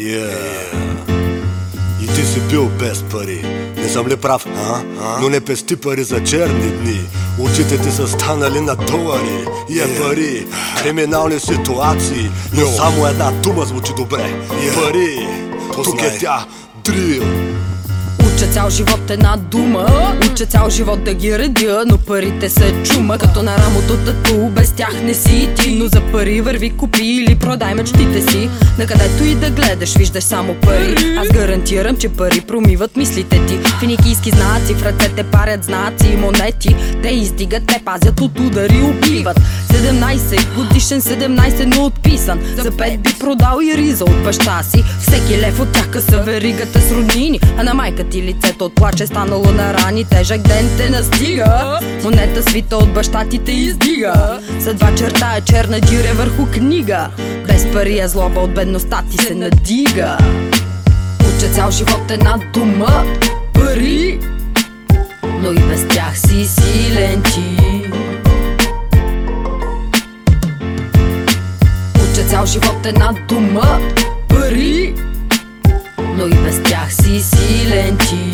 Yeah. И ти си бил без пари. Не съм ли прав? А? А? Но не пести пари за черни дни. Очите ти са станали на долари. И е yeah. пари. Криминални ситуации. Но само една дума звучи добре. Yeah. Пари. Тук е тя. Дрил. Цял живот една дума. Уча цял живот да ги редя Но парите са чума. Като на рамото тату Без тях не си ти. Но за пари върви купи или продай мечтите си. На където и да гледаш виждаш само пари. Аз гарантирам, че пари промиват мислите ти. Финикийски знаци В ръцете парят знаци и монети. Те издигат, те пазят от удари убиват. 17 годишен 17 но отписан. За 5 би продал и риза от баща си. Всеки лев от тях къса веригата с роднини. А на майка ти лицето от плаче станало на рани Тежък ден те настига. Монета свита от баща ти те издига. Съдва черта е черна дюре върху книга. Без пари е злоба от бедността ти се надига. Уча цял живот една дума Пари. Но и без тях си силен ти. Уча цял живот една дума Пари но и без тях си силен ти.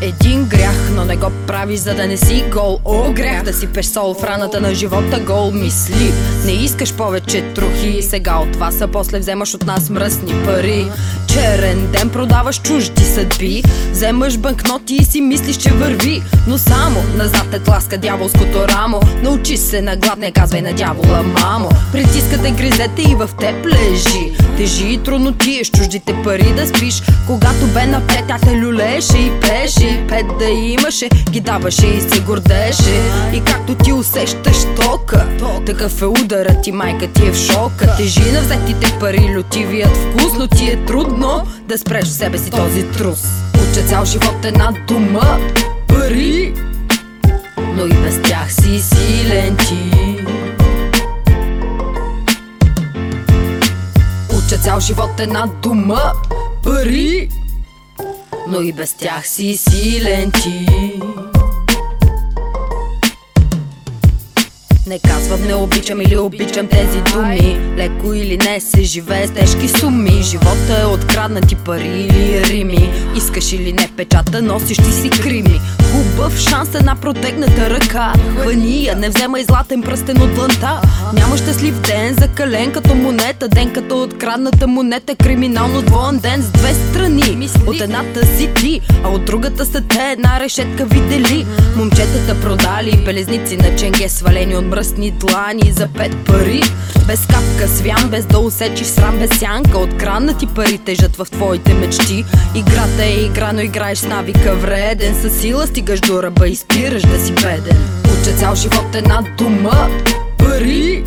Един грях, но не го правиш за да не си гол. О, грях да си пеш сол в раната на живота гол Мисли, не искаш повече трохи Сега от вас, а после вземаш от нас мръсни пари. Черен ден продаваш чужди съдби Вземаш банкноти и си мислиш, че върви. Но само назад те тласка дяволското рамо. Научи се на глад, не казвай на дявола, мамо. Притискате гризете и в теб лежи. Тежи и трудно ти чуждите пари да спиш. Когато бе напред, тя те люлеше и пеше Пет да имаше, ги даваше и се гордеше. И както ти усещаш тока Такъв е ударът ти, майка ти е в шока. Тежи на взетите пари, лютивият вкус Но ти е трудно да спреш в себе си този трус. Уча цял живот една дума Пари Но и без тях си силен ти. Уча цял живот една дума Пари но и без тях си силен ти Не казвам не обичам или обичам тези думи. Леко или не се живее с тежки суми. Живота е откраднати пари или рими. Искаш или не печата, носиш ти си крими. Хубав шанс, една протегната ръка. Хвани не вземай златен пръстен от дланта Няма щастлив ден, закален като монета. Ден като открадната монета, криминално двоен ден с две страни. От едната си ти, а от другата са те. Една решетка видели. Момчетата продали белезници на ченге свалени от мръсни длани за пет пари. Без капка свян, без да усечиш срам, без сянка. Откранати пари тежат в твоите мечти. Играта е игра, но играеш с навика. Вреден Със сила стигаш до ръба и спираш да си беден. Уча цял живот една дума Пари.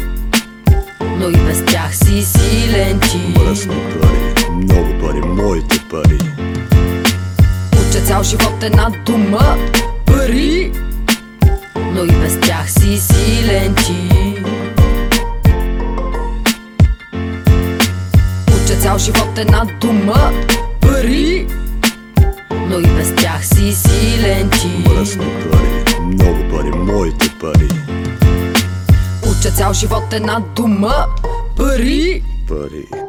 Но и без тях си силен ти. Мръсни пари, много пари, моите пари. Уча цял живот една дума Пари. Но и без тях си силен една дума Пари Но и без тях си силен ти. Мръсни пари, много пари, моите пари. Уча цял живот една дума Пари Пари